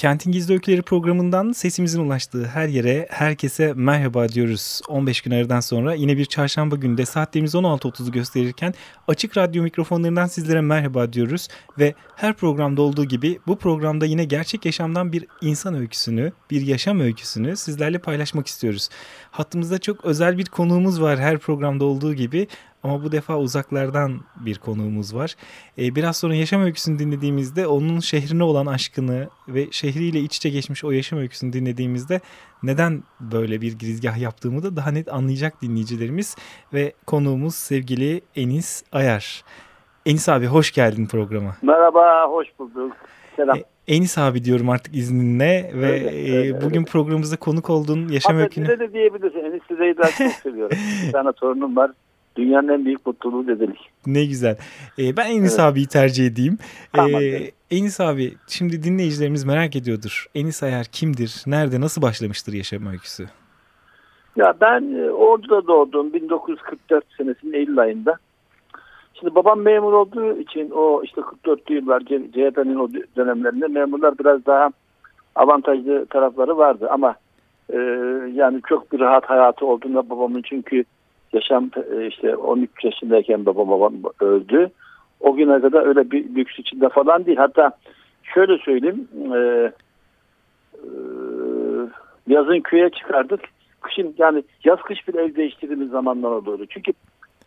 Kentin Gizli Öyküleri programından sesimizin ulaştığı her yere herkese merhaba diyoruz. 15 gün aradan sonra yine bir çarşamba günde saatlerimiz 16.30'u gösterirken açık radyo mikrofonlarından sizlere merhaba diyoruz. Ve her programda olduğu gibi bu programda yine gerçek yaşamdan bir insan öyküsünü, bir yaşam öyküsünü sizlerle paylaşmak istiyoruz. Hattımızda çok özel bir konuğumuz var her programda olduğu gibi. Ama bu defa uzaklardan bir konuğumuz var. Ee, biraz sonra yaşam öyküsünü dinlediğimizde onun şehrine olan aşkını ve şehriyle iç içe geçmiş o yaşam öyküsünü dinlediğimizde neden böyle bir girizgah yaptığımı da daha net anlayacak dinleyicilerimiz. Ve konuğumuz sevgili Enis Ayar. Enis abi hoş geldin programa. Merhaba, hoş bulduk. Selam. E, Enis abi diyorum artık izninle ve öyle, e, öyle, bugün öyle. programımızda konuk olduğun yaşam Hatta öykünü... De diyebilirsin. Enis Size'yi daha çok seviyorum. Bir tane torunum var. Dünyanın en büyük mutluluğu dedik. Ne güzel. Ee, ben Enis evet. abiyi tercih edeyim. Tamam, ee, Enis abi şimdi dinleyicilerimiz merak ediyordur. Enis Ayar kimdir? Nerede? Nasıl başlamıştır yaşam öyküsü? Ya ben e, Ordu'da doğdum 1944 senesinin Eylül ayında. Şimdi babam memur olduğu için o işte 44'lü yıllar CHP'nin o dönemlerinde memurlar biraz daha avantajlı tarafları vardı ama e, yani çok bir rahat hayatı olduğunda babamın çünkü yaşam e, işte 13 yaşındayken babam babam öldü. O güne kadar öyle bir lüks içinde falan değil. Hatta şöyle söyleyeyim e, e, yazın köye çıkardık. Kışın yani yaz kış bir ev değiştirdiğimiz zamanlara doğru. Çünkü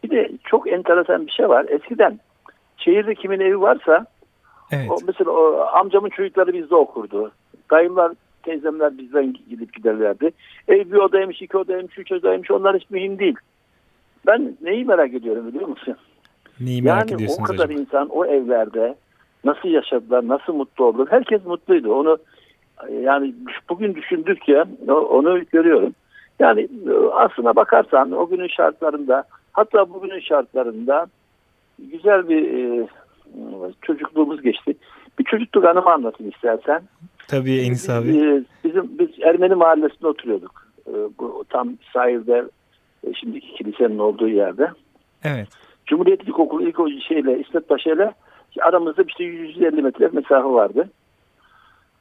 bir de çok enteresan bir şey var. Eskiden şehirde kimin evi varsa evet. o mesela o, amcamın çocukları bizde okurdu. Dayımlar teyzemler bizden gidip giderlerdi. Ev bir odaymış, iki odaymış, üç odaymış onlar hiç mühim değil. Ben neyi merak ediyorum biliyor musun? Neyi merak yani ediyorsunuz o kadar acaba? insan o evlerde nasıl yaşadılar, nasıl mutlu oldular. Herkes mutluydu. Onu yani bugün düşündükçe onu görüyorum. Yani aslına bakarsan o günün şartlarında hatta bugünün şartlarında güzel bir e, çocukluğumuz geçti. Bir çocukluk anımı anlatayım istersen. Tabii Enis abi. Biz, bizim biz Ermeni mahallesinde oturuyorduk. E, bu tam sahilde e, şimdiki kilisenin olduğu yerde. Evet. Cumhuriyet İlkokulu ilk şeyle İsmet Paşa ile aramızda işte 150 metre mesafe vardı.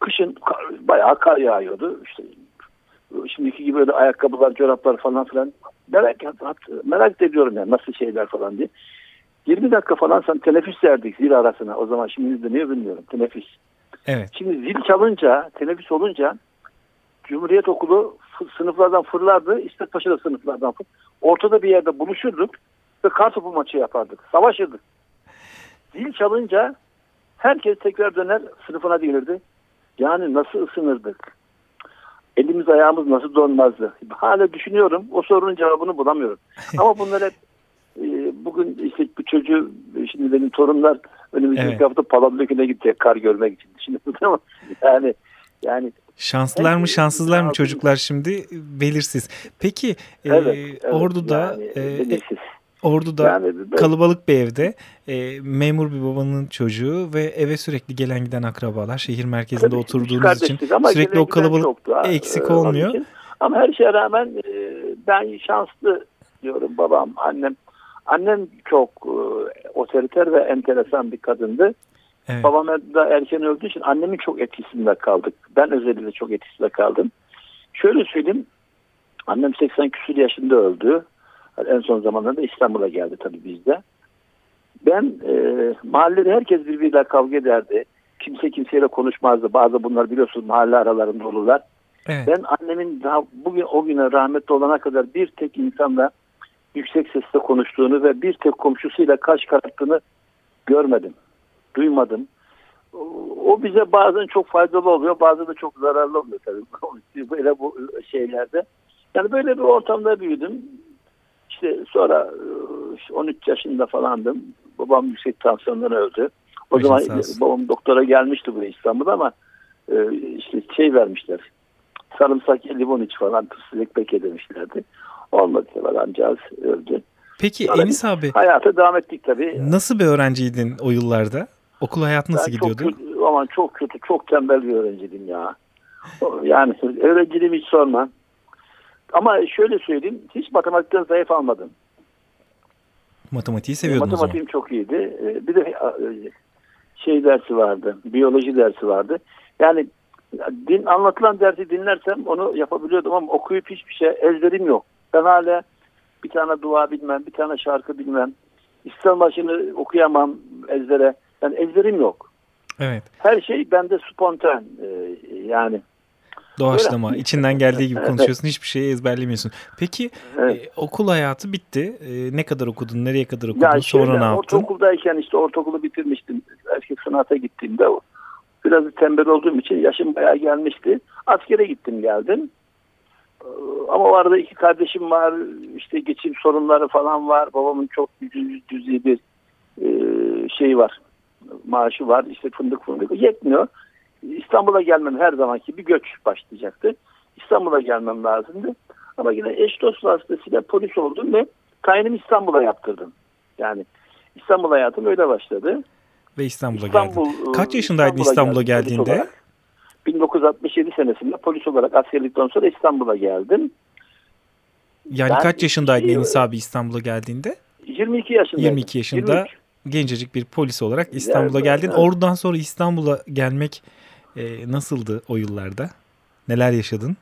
Kışın bayağı kar yağıyordu. İşte şimdiki gibi öyle ayakkabılar, çoraplar falan filan merak, merak ediyorum yani nasıl şeyler falan diye. 20 dakika falan sen teneffüs verdik zil arasına. O zaman şimdi dönüyor bilmiyorum teneffüs. Evet. Şimdi zil çalınca, teneffüs olunca Cumhuriyet Okulu sınıflardan fırlardı. İsmet Paşa da sınıflardan fır. Ortada bir yerde buluşurduk ve kartopu maçı yapardık. Savaşırdık. Zil çalınca herkes tekrar döner sınıfına gelirdi. Yani nasıl ısınırdık? Elimiz ayağımız nasıl donmazdı? Hala düşünüyorum. O sorunun cevabını bulamıyorum. Ama bunlar hep e, bugün işte bu çocuğu şimdi benim torunlar önümüzdeki evet. hafta Palandöken'e gidecek kar görmek için. Şimdi yani yani Şanslılar mı şanssızlar mı çocuklar şimdi belirsiz. Peki evet, e, evet, Ordu'da yani, e, Ordu'da yani, kalabalık bir evde e, memur bir babanın çocuğu ve eve sürekli gelen giden akrabalar şehir merkezinde Tabii, oturduğunuz için sürekli o kalabalık çoktu, eksik e, olmuyor. Ama her şeye rağmen e, ben şanslı diyorum babam annem. Annem çok e, otoriter ve enteresan bir kadındı. Evet. Babam da erken öldüğü için annemin çok etkisinde kaldık. Ben özellikle çok etkisinde kaldım. Şöyle söyleyeyim. Annem 80 küsur yaşında öldü. En son zamanlarda İstanbul'a geldi tabii bizde. Ben e, mahallede herkes birbiriyle kavga ederdi. Kimse kimseyle konuşmazdı. Bazı bunlar biliyorsunuz mahalle aralarında olurlar. Evet. Ben annemin daha bugün o güne rahmetli olana kadar bir tek insanla yüksek sesle konuştuğunu ve bir tek komşusuyla kaş karattığını görmedim duymadım. O bize bazen çok faydalı oluyor, bazen de çok zararlı oluyor tabii. Böyle bu şeylerde. Yani böyle bir ortamda büyüdüm. İşte sonra 13 yaşında falandım. Babam yüksek tansiyondan öldü. O Başın zaman babam doktora gelmişti buraya İstanbul'a ama e, işte şey vermişler. Sarımsak limon iç falan tuzsuzluk pek demişlerdi. Olmadı adamcağız öldü. Peki Yani- Enis abi Hayata devam ettik tabii. nasıl bir öğrenciydin o yıllarda? Okul hayatı nasıl Ben çok gidiyordu? kötü, aman çok kötü, çok tembel bir öğrenciydim ya. Yani öğrenciliğimi hiç sorma. Ama şöyle söyleyeyim, hiç matematikten zayıf almadım. Matematiği seviyordun. Matematiğim çok iyiydi. Ee, Bir de e, şey dersi vardı, biyoloji dersi vardı. Yani din anlatılan dersi dinlersem onu yapabiliyordum ama okuyup hiçbir şey ezberim yok. Ben hala bir tane dua bilmem, bir tane şarkı bilmem. İslam başını okuyamam ezbere. Yani ezberim yok. Evet. Her şey bende spontan. Ee, yani Doğaçlama. Öyle. içinden geldiği gibi konuşuyorsun. Hiçbir şeyi ezberlemiyorsun. Peki Evet. e, okul hayatı bitti. E, ne kadar okudun? Nereye kadar okudun? Ya Sonra şöyle, ne yaptın? ortaokuldayken işte ortaokulu bitirmiştim. Erkek sanata gittiğimde biraz tembel olduğum için yaşım bayağı gelmişti. Askere gittim geldim. Ee, Ama o arada iki kardeşim var. işte geçim sorunları falan var. Babamın çok cüzi, cüzi bir e, şey var. Maaşı var. İşte fındık fındık. Yetmiyor. İstanbul'a gelmem her zamanki bir göç başlayacaktı. İstanbul'a gelmem lazımdı. Ama yine eş dost vasıtasıyla polis oldum ve tayinimi İstanbul'a yaptırdım. Yani İstanbul hayatım öyle başladı. Ve İstanbul'a İstanbul, geldin. e, Kaç yaşındaydın İstanbul'a polis geldiğinde? olarak. 1967 senesinde polis olarak askerlikten sonra İstanbul'a geldim. Yani Ben- kaç yaşındaydın Enis abi İstanbul'a geldiğinde? 22 yaşındaydım. 22 yaşında 23. gencecik bir polis olarak İstanbul'a geldin. evet. Oradan sonra İstanbul'a gelmek e, nasıldı o yıllarda? Neler yaşadın?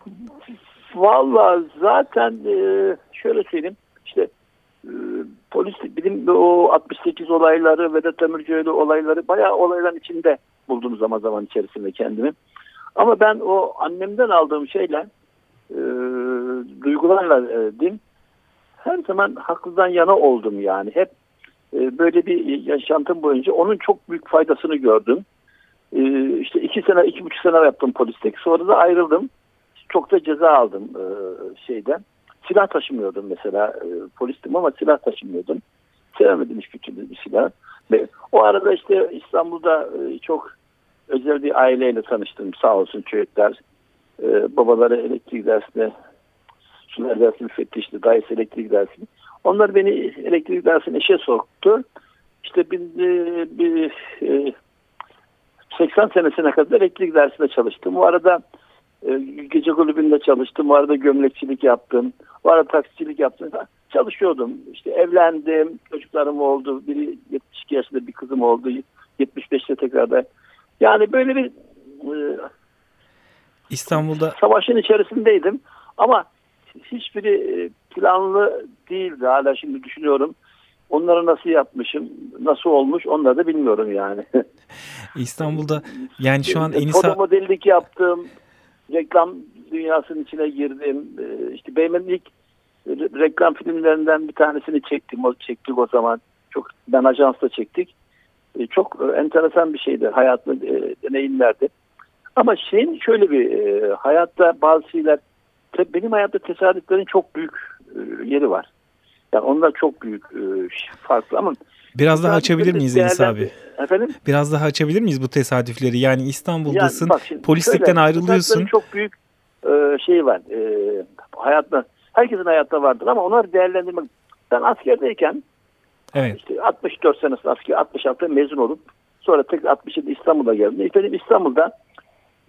Valla zaten e, şöyle söyleyeyim. işte e, polis bizim o 68 olayları Vedat Ömürcüoğlu olayları bayağı olayların içinde buldum zaman zaman içerisinde kendimi. Ama ben o annemden aldığım şeyle e, duygularla e, diyeyim her zaman haklıdan yana oldum yani. Hep e, böyle bir yaşantım boyunca onun çok büyük faydasını gördüm. E, işte iki sene, iki buçuk sene yaptım polislik. Sonra da ayrıldım. Çok da ceza aldım e, şeyden. Silah taşımıyordum mesela. E, polistim ama silah taşımıyordum. Sevemedim hiçbir türlü bir silah. Ve o arada işte İstanbul'da e, çok özel bir aileyle tanıştım. Sağ olsun çocuklar. Babaları elektrik dersine sular dersi müfettişti. Dayısı elektrik dersini. Onlar beni elektrik dersine işe soktu. İşte bir, bir e, 80 senesine kadar elektrik dersinde çalıştım. Bu arada e, gece kulübünde çalıştım. Bu arada gömlekçilik yaptım. Bu arada taksicilik yaptım. Çalışıyordum. İşte evlendim. Çocuklarım oldu. Biri 72 yaşında bir kızım oldu. 75'te tekrar da. Yani böyle bir e, İstanbul'da savaşın içerisindeydim. Ama hiçbiri e, planlı değildi. Hala şimdi düşünüyorum. Onları nasıl yapmışım, nasıl olmuş onları da bilmiyorum yani. İstanbul'da yani şu an Foto Enis modellik yaptım. Reklam dünyasının içine girdim. Ee, İşte Beymen'in ilk re- reklam filmlerinden bir tanesini çektim. O çektik o zaman. Çok ben ajansla çektik. Çok e, enteresan bir şeydi. Hayatlı e, deneyimlerdi. Ama şeyin şöyle bir e, hayatta bazı şeyler te- benim hayatta tesadüflerin çok büyük e, yeri var. Yani onlar çok büyük e, farklı ama biraz daha açabilir miyiz Enis abi? Efendim? Biraz daha açabilir miyiz bu tesadüfleri? Yani İstanbul'dasın, Yani şimdi polislikten şöyle, ayrılıyorsun. çok büyük e, şey var. E, hayatta herkesin hayatta vardır ama onları değerlendirmek. Ben askerdeyken Evet. işte 64 senesinde asker 66'da mezun olup sonra tekrar 67 İstanbul'a geldim. Efendim İstanbul'da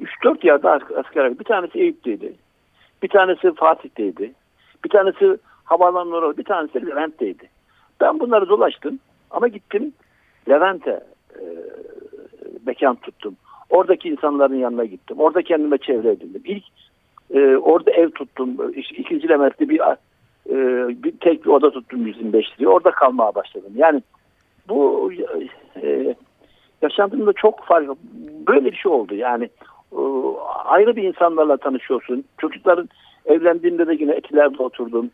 3-4 yerde asker bir tanesi Eyüp'teydi. Bir tanesi Fatih'teydi. Bir tanesi havaalanı orada, bir tanesi Levent'teydi. Ben bunları dolaştım ama gittim Levent'e e, mekan tuttum. Oradaki insanların yanına gittim. Orada kendime çevre edindim. İlk e, orada ev tuttum. İk- İkinci Levent'te bir, e, bir tek bir oda tuttum 125 liraya. Orada kalmaya başladım. Yani bu e, yaşantımda çok farklı. Böyle bir şey oldu. Yani ayrı bir insanlarla tanışıyorsun. Çocukların evlendiğimde de yine etilerde oturdum.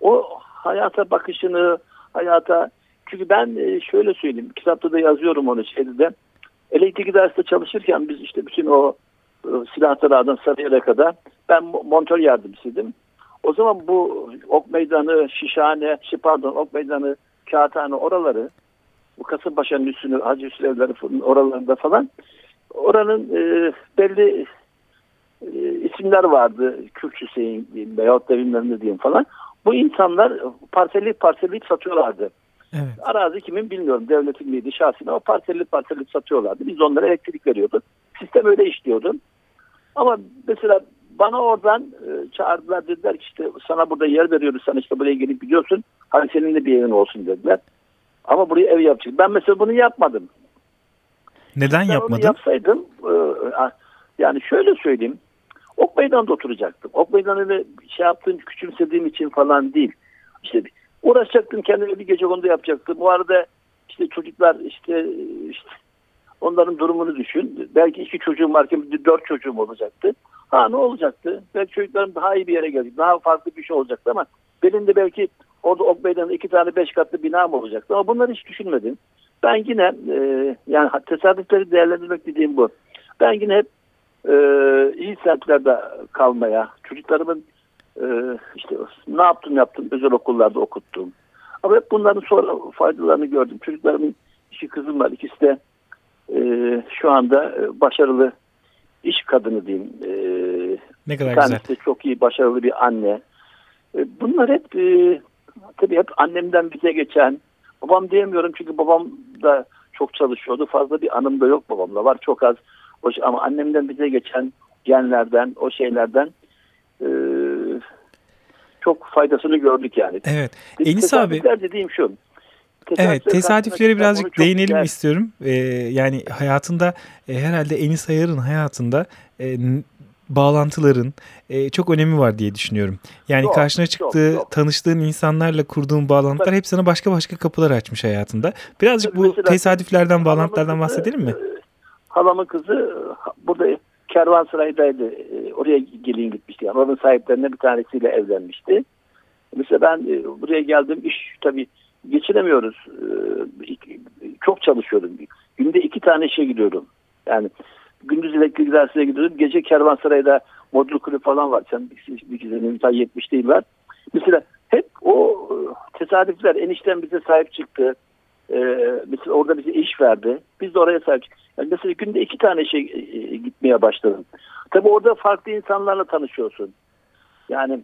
O hayata bakışını, hayata çünkü ben e, şöyle söyleyeyim. Kitapta da yazıyorum onu şeyde de. Elektrik derste çalışırken biz işte bütün o e, silahlardan Sarıyer'e kadar ben mo- montör yardımcısıydım. O zaman bu Ok Meydanı, Şişhane, şey pardon Ok Meydanı, Kağıthane oraları bu Kasımpaşa'nın üstünü Hacı Hüsnü evleri oralarında falan oranın e, belli e, isimler vardı. Kürt Hüseyin diyeyim veyahut da bilmem ne diyeyim falan. Bu insanlar parsellik parsellik satıyorlardı. Evet. Arazi kimin bilmiyorum. Devletin miydi şahsine o parsellik parsellik satıyorlardı. Biz onlara elektrik veriyorduk. Sistem öyle işliyordu. Ama mesela bana oradan e, çağırdılar dediler ki işte sana burada yer veriyoruz sen işte buraya gelip biliyorsun. Hani senin de bir evin olsun dediler. Ama buraya ev yapacak. Ben mesela bunu yapmadım. Neden ben yapmadın? yapsaydım e, yani şöyle söyleyeyim. Ok Meydan'da oturacaktım. Ok Meydan'ı şey yaptığım, küçümsediğim için falan değil. İşte uğraşacaktım kendime bir gece kondu yapacaktım. Bu arada işte çocuklar işte, işte onların durumunu düşün. Belki iki çocuğum varken dört çocuğum olacaktı. Ha ne olacaktı? Belki çocuklarım daha iyi bir yere gelecek. Daha farklı bir şey olacaktı ama benim de belki orada Ok Meydan'da iki tane beş katlı binam olacaktı. Ama bunları hiç düşünmedim. Ben yine e, yani tesadüfleri değerlendirmek dediğim bu. Ben yine hep e, iyi semtlerde kalmaya, çocuklarımın e, işte ne yaptım yaptım özel okullarda okuttum. Ama hep bunların sonra faydalarını gördüm. Çocuklarımın iki kızım var. İkisi de e, şu anda e, başarılı iş kadını diyeyim. E, ne kadar güzel. de çok iyi, başarılı bir anne. E, bunlar hep e, tabii hep annemden bize geçen. Babam diyemiyorum çünkü babam da çok çalışıyordu. Fazla bir anım da yok babamla. Var çok az. Ama annemden bize geçen genlerden, o şeylerden e, çok faydasını gördük yani. Evet. Enis abi. dediğim şu. Evet tesadüflere birazcık değinelim güzel. istiyorum. Ee, yani hayatında e, herhalde Enis Ayar'ın hayatında e, bağlantıların e, çok önemi var diye düşünüyorum. Yani çok, karşına çıktığı, çok, çok. tanıştığın insanlarla kurduğun bağlantılar Tabii. hep sana başka başka kapılar açmış hayatında. Birazcık Tabii bu mesela, tesadüflerden, bağlantılardan bahsedelim mi? Halamın kızı burada Kervansaray'daydı. E, oraya gelin gitmişti. Yani oranın sahiplerinden bir tanesiyle evlenmişti. Mesela ben e, buraya geldim. iş tabii geçiremiyoruz. E, çok çalışıyordum. Günde iki tane işe gidiyorum. Yani gündüz elektrik dersine gidiyorum. Gece Kervansaray'da modül kulüp falan var. Sen bir kişinin 70 değil var. Mesela hep o tesadüfler enişten bize sahip çıktı. Ee, mesela orada bize iş verdi. Biz de oraya sahip çıktık. Yani mesela günde iki tane şey e, gitmeye başladım. Tabi orada farklı insanlarla tanışıyorsun. Yani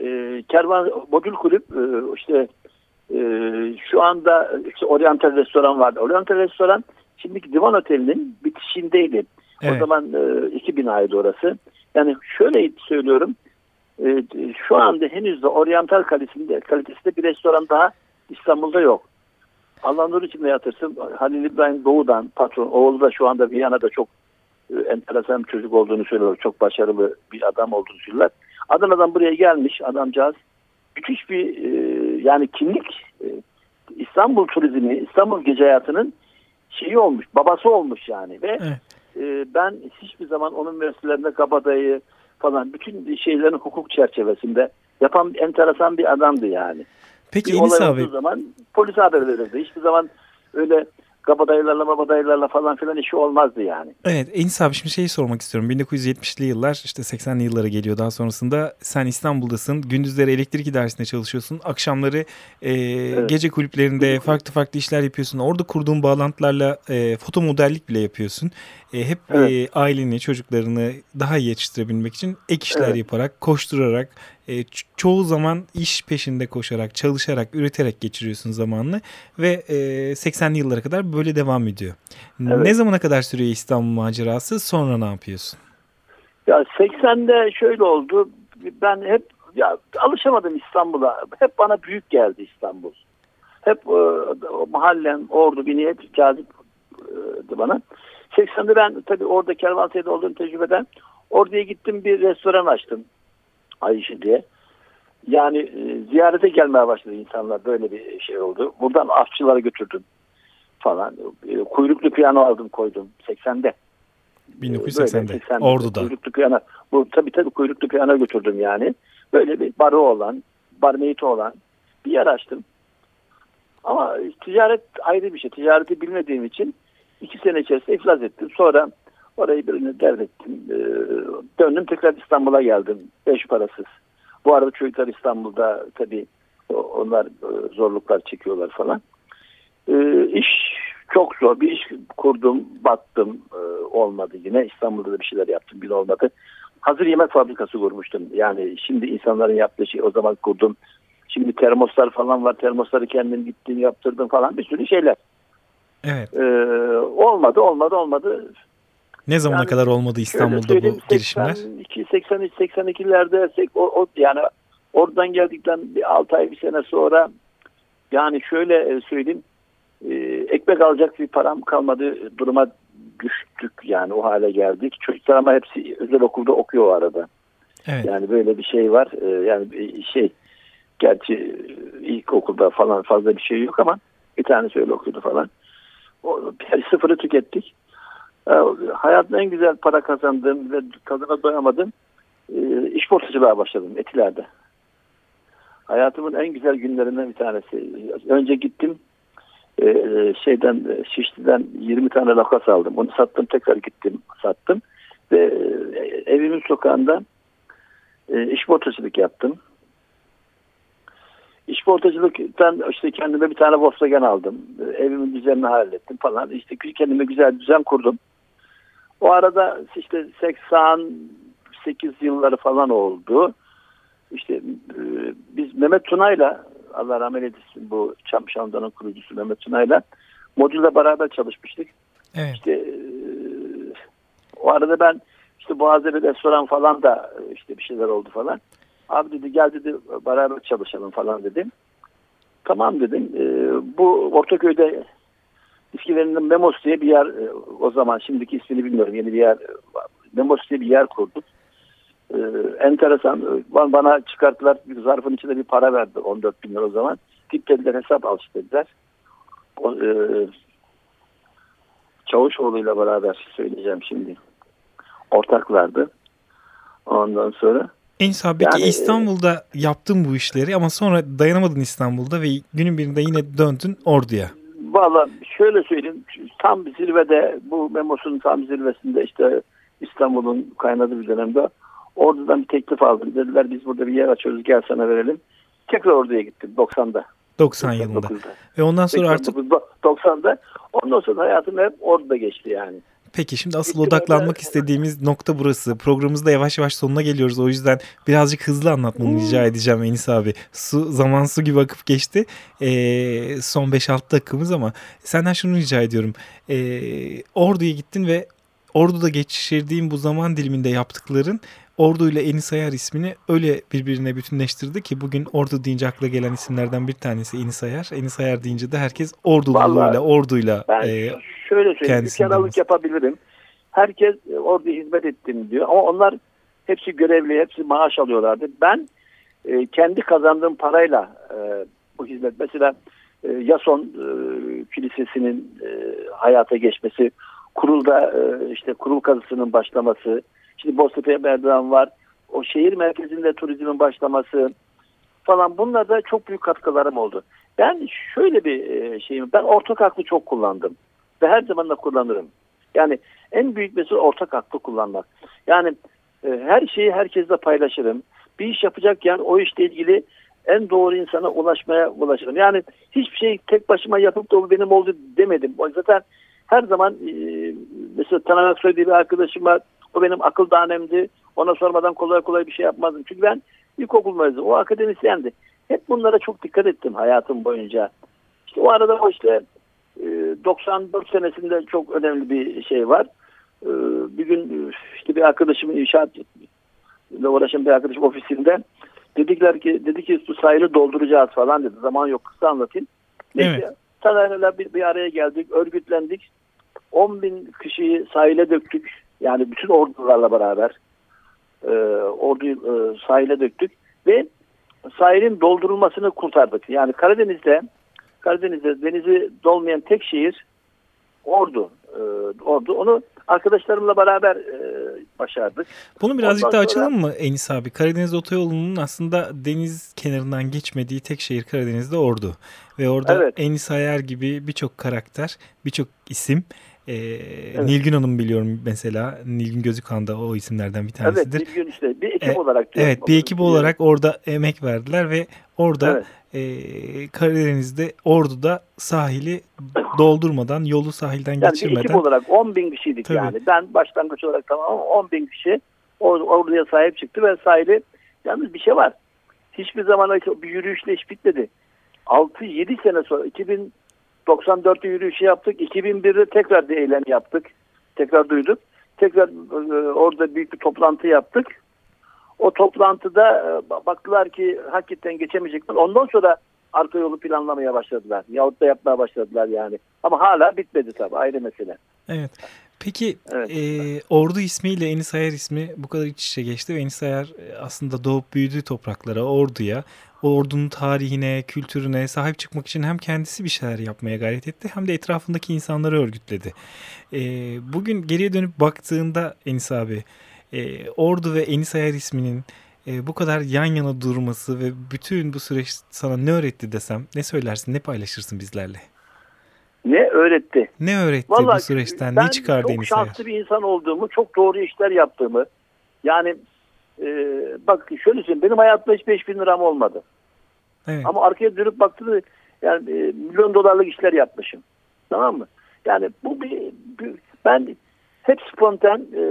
e, kervan modül kulüp e, işte e, şu anda işte Oriental restoran vardı. Oriental restoran şimdiki Divan Oteli'nin bitişindeydi. Evet. O zaman e, iki binaydı orası. Yani şöyle söylüyorum. E, şu anda henüz de Oriental kalitesinde, kalitesinde bir restoran daha İstanbul'da yok. Allah nur içinde yatırsın. Halil İbrahim Doğu'dan patron, oğlu da şu anda Viyana'da çok e, enteresan bir çocuk olduğunu söylüyor. Çok başarılı bir adam olduğunu söylüyorlar. Adana'dan buraya gelmiş adamcağız. Müthiş bir e, yani kimlik e, İstanbul turizmi, İstanbul gece hayatının şeyi olmuş, babası olmuş yani ve evet. E, ben hiçbir zaman onun üniversitelerinde kabadayı falan bütün şeylerin hukuk çerçevesinde yapan enteresan bir adamdı yani. Peki bir Enis abi. zaman polis haber verirdi. Hiçbir zaman öyle kabadayılarla mabadayılarla falan filan işi olmazdı yani. Evet Enis abi şimdi şeyi sormak istiyorum. 1970'li yıllar işte 80'li yıllara geliyor daha sonrasında sen İstanbul'dasın. Gündüzleri elektrik idaresinde çalışıyorsun. Akşamları e, evet. gece kulüplerinde farklı farklı işler yapıyorsun. Orada kurduğun bağlantılarla e, foto modellik bile yapıyorsun. E, hep evet. e, aileni, çocuklarını daha iyi yetiştirebilmek için ek işler evet. yaparak, koşturarak, e, çoğu zaman iş peşinde koşarak, çalışarak, üreterek geçiriyorsun zamanını ve e, 80'li yıllara kadar böyle devam ediyor. Evet. Ne zamana kadar sürüyor İstanbul macerası? Sonra ne yapıyorsun? Ya 80'de şöyle oldu. Ben hep ya alışamadım İstanbul'a. Hep bana büyük geldi İstanbul. Hep e, mahallem, ordu beni hep cazip e, bana. 80'de ben tabii orada kervansiyede olduğum tecrübeden oraya gittim bir restoran açtım. Ayşe diye. Yani e, ziyarete gelmeye başladı insanlar böyle bir şey oldu. Buradan aşçılara götürdüm falan. E, kuyruklu piyano aldım koydum 80'de. 1980'de. 80'de. Ordu'da. Kuyruklu piyano. Bu tabii tabii kuyruklu piyano götürdüm yani. Böyle bir barı olan, barmeyiti olan bir yer açtım. Ama ticaret ayrı bir şey. Ticareti bilmediğim için iki sene içerisinde iflas ettim. Sonra orayı birine dert ettim. Ee, döndüm tekrar İstanbul'a geldim. Beş parasız. Bu arada çocuklar İstanbul'da tabii onlar e, zorluklar çekiyorlar falan. Ee, iş çok zor bir iş kurdum, battım, e, olmadı yine. İstanbul'da da bir şeyler yaptım, yine olmadı. Hazır yemek fabrikası kurmuştum. Yani şimdi insanların yaptığı şey o zaman kurdum. Şimdi termoslar falan var. Termosları kendim gittim yaptırdım falan bir sürü şeyler. Evet. Ee, olmadı, olmadı, olmadı. Ne zamana Yani kadar olmadı İstanbul'da bu girişimler? 82, 83, 82'lerde o, o, yani oradan geldikten bir 6 ay bir sene sonra yani şöyle e, söyleyeyim e, ekmek alacak bir param kalmadı duruma düştük yani o hale geldik. Çocuklar ama hepsi özel okulda okuyor o arada. Evet. Yani böyle bir şey var. E, yani şey gerçi ilkokulda falan fazla bir şey yok ama bir tanesi öyle okuyordu falan. Sıfırı tükettik. E, hayatın en güzel para kazandığım ve tadına doyamadım e, iş portacılığa başladım Etiler'de. Hayatımın en güzel günlerinden bir tanesi. Önce gittim e, şeyden Şişli'den 20 tane lakas aldım. Onu sattım tekrar gittim sattım ve e, evimin sokağında e, iş portacılık yaptım. İş portacılıktan işte kendime bir tane Volkswagen aldım. Evimin düzenini hallettim falan. İşte kendime güzel düzen kurdum. O arada işte 88 yılları falan oldu. İşte e, biz Mehmet Tuna'yla Allah rahmet eylesin bu Çam Şandan'ın kurucusu Mehmet Tuna'yla modülde beraber çalışmıştık. Evet. İşte e, o arada ben işte Boğaziçi restoran falan da e, işte bir şeyler oldu falan. Abi dedi gel dedi beraber çalışalım falan dedim. Tamam dedim. E, bu Ortaköy'de İskilerinden Memos diye bir yer e, o zaman şimdiki ismini bilmiyorum yeni bir yer e, Memos diye bir yer kurduk. Ee, enteresan e, bana çıkarttılar bir zarfın içinde bir para verdi 14 bin lira o zaman. Git dediler hesap al dediler. O, e, Çavuşoğlu'yla beraber söyleyeceğim şimdi. Ortaklardı. Ondan sonra Enis abi peki Yani, e, İstanbul'da yaptın bu işleri ama sonra dayanamadın İstanbul'da ve günün birinde yine döndün Ordu'ya. Valla şöyle söyleyeyim. Tam zirvede bu Memos'un tam zirvesinde işte İstanbul'un kaynadığı bir dönemde Ordu'dan bir teklif aldım. Dediler biz burada bir yer açıyoruz gel sana verelim. Tekrar Ordu'ya gittim 90'da. 90 yılında. 89'da. Ve ondan sonra artık 89, 90'da. Ondan sonra hayatım hep Ordu'da geçti yani. Peki şimdi asıl odaklanmak istediğimiz nokta burası. Programımızda yavaş yavaş sonuna geliyoruz. O yüzden birazcık hızlı anlatmanı Hmm. rica edeceğim Enis abi. Su, zaman su gibi akıp geçti. Ee, son 5-6 dakikamız ama senden şunu rica ediyorum. Ee, Ordu'ya gittin ve Ordu'da geçirdiğin bu zaman diliminde yaptıkların Ordu ile Enis Ayar ismini öyle birbirine bütünleştirdi ki bugün Ordu deyince akla gelen isimlerden bir tanesi Enis Ayar. Enis Ayar deyince de herkes Vallahi Orduyla Ben e, şöyle söyleyeyim. bahsedeyim. yapabilirim. Herkes e, orada hizmet ettim diyor. Ama onlar hepsi görevli, hepsi maaş alıyorlardı. Ben e, kendi kazandığım parayla e, bu hizmet. Mesela e, Yason e, Kilisesi'nin e, hayata geçmesi, kurulda e, işte kurul kazısının başlaması, şimdi Boztepe Merdiven var. O şehir merkezinde turizmin başlaması falan bunlar da çok büyük katkılarım oldu. Ben şöyle bir e, şeyim, ben ortak aklı çok kullandım ve her zaman da kullanırım. Yani en büyük mesele ortak aklı kullanmak. Yani e, her şeyi herkesle paylaşırım. Bir iş yapacakken o işle ilgili en doğru insana ulaşmaya ulaşırım. Yani hiçbir şey tek başıma yapıp da benim oldu demedim. Zaten her zaman e, mesela Taner Aksoy bir arkadaşım var. O benim akıl tanemdi. Ona sormadan kolay kolay bir şey yapmazdım. Çünkü ben ilkokul mezunu. O akademisyendi. Hep bunlara çok dikkat ettim hayatım boyunca. İşte o arada o işte 94 senesinde çok önemli bir şey var. E, Bir gün işte bir arkadaşımın inşaat ile uğraşan bir arkadaşım ofisinde dedikler ki dedi ki su sahili dolduracağız falan dedi. Zaman yok kısa anlatayım. Neyse Evet. Taner'le bir, bir araya geldik, örgütlendik. 10 bin kişiyi sahile döktük. Yani bütün ordularla beraber e, orduyu e, sahile döktük ve sahilin doldurulmasını kurtardık. Yani Karadeniz'de Karadeniz'de denizi dolmayan tek şehir Ordu. E, Ordu. Onu arkadaşlarımla beraber e, başardık. Bunu birazcık Ondan daha sonra- açalım mı Enis abi? Karadeniz Otoyolu'nun aslında deniz kenarından geçmediği tek şehir Karadeniz'de Ordu. Ve orada Evet. Enis Ayar gibi birçok karakter, birçok isim. Ee, Nilgün Hanım biliyorum mesela. Nilgün Gözükan da o isimlerden bir Evet tanesidir. bir gün işte bir ekip E, olarak diyorum. Evet bir ekip olarak orada emek verdiler ve orada Evet. E, Karadeniz'de Ordu'da sahili doldurmadan, yolu sahilden yani geçirmeden. ekip olarak 10 bin kişiydik Tabii. yani. Ben başlangıç olarak tamam ama 10 bin kişi Or- Ordu'ya sahip çıktı ve sahili yalnız bir şey var. Hiçbir zaman bir yürüyüşle iş bitmedi. 6-7 sene sonra 2094'te yürüyüşü yaptık. 2001'de tekrar bir eylem yaptık. Tekrar duyduk. Tekrar e, orada büyük bir toplantı yaptık. O toplantıda e, baktılar ki hakikaten geçemeyecekler. Ondan sonra arka yolu planlamaya başladılar. Yahut da yapmaya başladılar yani. Ama hala bitmedi tabii ayrı mesele. Evet. Peki Evet. e, Ordu ismiyle Enis Ayar ismi bu kadar iç içe geçti ve Enis Ayar e, aslında doğup büyüdüğü topraklara, Ordu'ya, Ordu'nun tarihine, kültürüne sahip çıkmak için hem kendisi bir şeyler yapmaya gayret etti hem de etrafındaki insanları örgütledi. E, bugün geriye dönüp baktığında Enis abi, e, Ordu ve Enis Ayar isminin e, bu kadar yan yana durması ve bütün bu süreç sana ne öğretti desem ne söylersin, ne paylaşırsın bizlerle? Ne öğretti? Ne öğretti Vallahi bu süreçten? ben Ne çıkardı çok Enis Ayar? şanslı bir insan olduğumu, çok doğru işler yaptığımı. Yani e, bak şöyle söyleyeyim benim hayatımda hiç 5 bin liram olmadı. Evet. Ama arkaya dönüp baktığımda yani e, milyon dolarlık işler yapmışım. Tamam mı? Yani bu bir, bir- ben hep spontan e,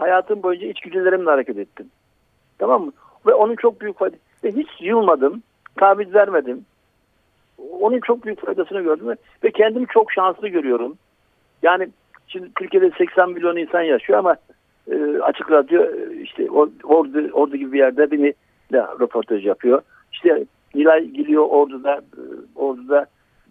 hayatım boyunca içgüdülerimle hareket ettim. Tamam mı? Ve onun çok büyük faydası. Ve hiç yılmadım, taviz vermedim. Onun çok büyük faydasını gördüm ve, ve kendimi çok şanslı görüyorum. Yani şimdi Türkiye'de 80 milyon insan yaşıyor ama e, açık radyo e, işte or- ordu, ordu gibi bir yerde beni de röportaj yapıyor. İşte Nilay geliyor Ordu'da e, Ordu'da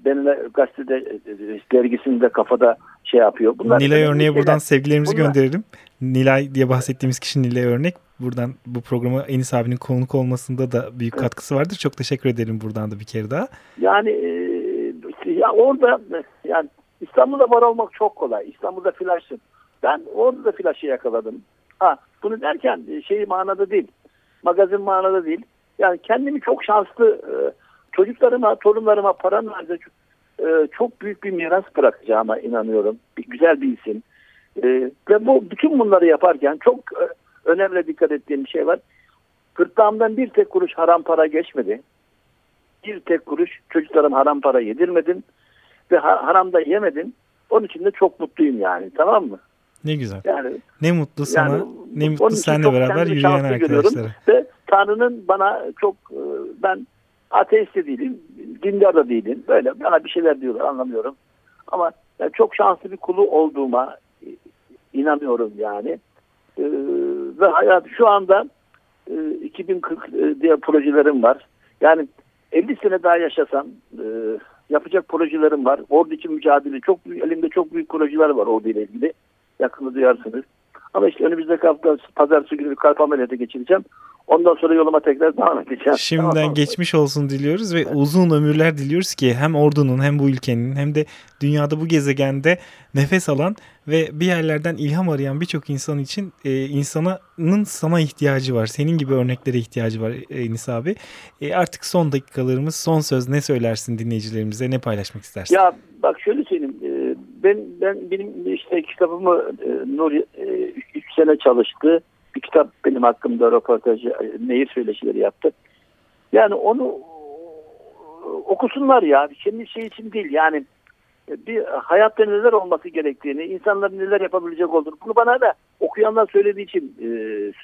benimle gazetede e, dergisinde kafada şey yapıyor. Bunlar Nilay örneğe buradan sevgilerimizi Bunlar- gönderelim. Nilay diye bahsettiğimiz kişi Nilay örnek. Buradan bu programa Enis abinin konuk olmasında da büyük Evet. katkısı vardır. Çok teşekkür ederim buradan da bir kere daha. Yani e, ya orada yani İstanbul'da var olmak çok kolay. İstanbul'da flaşsın. Ben orada da flaşı yakaladım. Ha bunu derken e, şey manada değil. Magazin manada değil. Yani kendimi çok şanslı e, çocuklarıma, torunlarıma paranın çok, e, çok büyük bir miras bırakacağıma inanıyorum. Bir, güzel bir isim. E, ve bu bütün bunları yaparken çok e, önemli dikkat ettiğim bir şey var. Gırtlağımdan bir tek kuruş haram para geçmedi bir tek kuruş çocuklarım haram para yedirmedim ve ha- haram da yemedim. Onun için de çok mutluyum yani tamam mı? Ne güzel. Yani Ne mutlu sana. Yani ne mutlu seninle beraber yürüyen arkadaşlara. ve Tanrı'nın bana çok e, ben ateist de değilim, dindar da değilim. Böyle bana bir şeyler diyorlar anlamıyorum. Ama yani çok şanslı bir kulu olduğuma e, inanıyorum yani. E, ve hayat şu anda e, 2040 e, diye projelerim var. Yani 50 sene daha yaşasam e, yapacak projelerim var. Ordu için mücadele çok büyük, elimde çok büyük projeler var ordu ile ilgili. Yakında duyarsınız. Ama işte önümüzdeki hafta pazartesi günü bir kalp ameliyatı geçireceğim. Ondan sonra yoluma tekrar devam edeceğim. Şimdiden Tamam geçmiş olsun diliyoruz ve uzun ömürler diliyoruz ki hem ordunun hem bu ülkenin hem de dünyada bu gezegende nefes alan ve bir yerlerden ilham arayan birçok insan için e, insanın sana ihtiyacı var. Senin gibi örneklere ihtiyacı var e, Enis abi. E, artık son dakikalarımız, son söz ne söylersin dinleyicilerimize, ne paylaşmak istersin? Ya bak şöyle söyleyeyim. e, Ben ben benim işte kitabımı e, Nur 3 sene çalıştı. Bir kitap benim hakkımda röportajı, nehir söyleşileri yaptı. Yani onu e, okusunlar ya. Şimdi şey için değil yani e, bir hayatta neler olması gerektiğini, insanların neler yapabilecek olduğunu bunu bana da okuyanlar söylediği için e,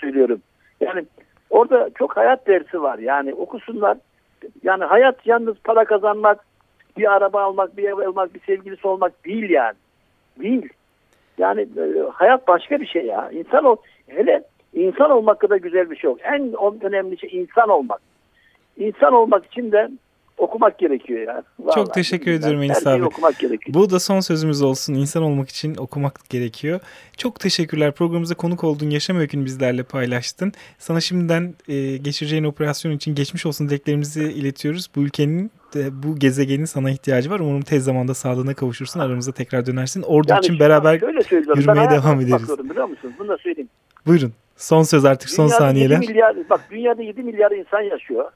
söylüyorum. Yani orada çok hayat dersi var. Yani okusunlar. Yani hayat yalnız para kazanmak, bir araba almak, bir ev almak, bir sevgilisi olmak değil yani. Değil. Yani e, hayat başka bir şey ya. İnsan ol, hele insan olmak kadar güzel bir şey yok. En önemli şey insan olmak. İnsan olmak için de okumak gerekiyor ya. Vallahi Çok teşekkür billahi. ediyorum Enis abi. okumak gerekiyor. Bu da son sözümüz olsun. İnsan olmak için okumak gerekiyor. Çok teşekkürler. Programımıza konuk olduğun yaşam öykünü bizlerle paylaştın. Sana şimdiden e, geçireceğin operasyon için geçmiş olsun dileklerimizi iletiyoruz. Bu ülkenin, de, bu gezegenin sana ihtiyacı var. Umarım tez zamanda sağlığına kavuşursun. Aramıza tekrar dönersin. Ordu Yani için beraber yürümeye ben devam ederiz. biliyor musunuz? Bunu da söyleyeyim. buyurun. Son söz artık son Dünyada saniyeler. 7 milyar, bak dünyada 7 milyar insan yaşıyor.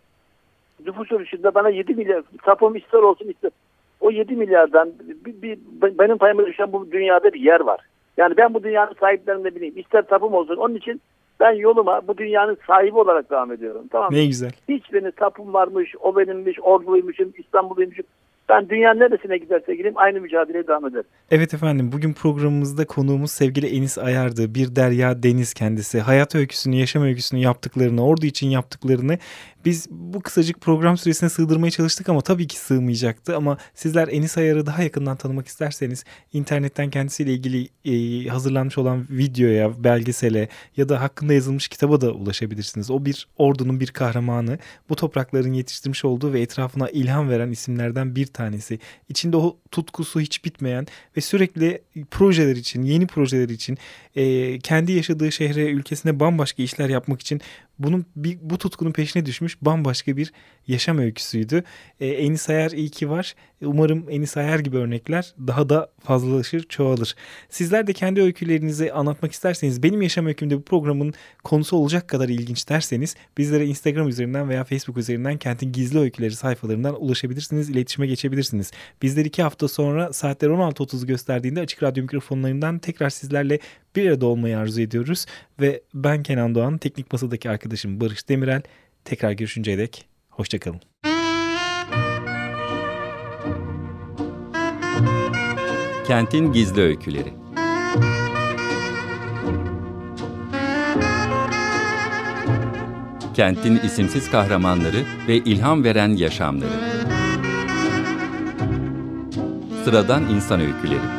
Nüfus ölçüsünde bana 7 milyar, tapum ister olsun ister. O 7 milyardan bir, bir, benim payıma düşen bu dünyada bir yer var. Yani ben bu dünyanın sahiplerini de bileyim. İster tapum olsun. Onun için Ben yoluma bu dünyanın sahibi olarak devam ediyorum. Tamam mı? Ne güzel. Hiçbirini tapum varmış, o benimmiş, orduluymuşum, İstanbul'uymuşum. Ben dünyanın neresine giderse gireyim aynı mücadeleye devam ederim. Evet efendim bugün programımızda konuğumuz sevgili Enis Ayar'dı. Bir derya deniz kendisi. Hayat öyküsünü, yaşam öyküsünü yaptıklarını, ordu için yaptıklarını biz bu kısacık program süresine sığdırmaya çalıştık ama tabii ki sığmayacaktı. Ama sizler Enis Ayar'ı daha yakından tanımak isterseniz internetten kendisiyle ilgili e, hazırlanmış olan videoya, belgesele ya da hakkında yazılmış kitaba da ulaşabilirsiniz. O bir ordunun bir kahramanı. Bu toprakların yetiştirmiş olduğu ve etrafına ilham veren isimlerden bir tanesi. İçinde o tutkusu hiç bitmeyen ve sürekli projeler için, yeni projeler için e, kendi yaşadığı şehre, ülkesine bambaşka işler yapmak için bunun bir, bu tutkunun peşine düşmüş bambaşka bir yaşam öyküsüydü. E, Enis Ayar iyi ki var. Umarım Enis Ayar gibi örnekler daha da fazlalaşır, çoğalır. Sizler de kendi öykülerinizi anlatmak isterseniz benim yaşam öykümde bu programın konusu olacak kadar ilginç derseniz bizlere Instagram üzerinden veya Facebook üzerinden Kentin Gizli Öyküleri sayfalarından ulaşabilirsiniz, iletişime geçebilirsiniz. Bizler iki hafta sonra saatler 16.30 gösterdiğinde açık radyo mikrofonlarından tekrar sizlerle bir arada olmayı arzu ediyoruz. Ve ben Kenan Doğan, teknik masadaki arkadaşım Barış Demirel. Tekrar görüşünceye dek hoşçakalın. Kentin Gizli Öyküleri Kentin isimsiz kahramanları ve ilham veren yaşamları Sıradan insan öyküleri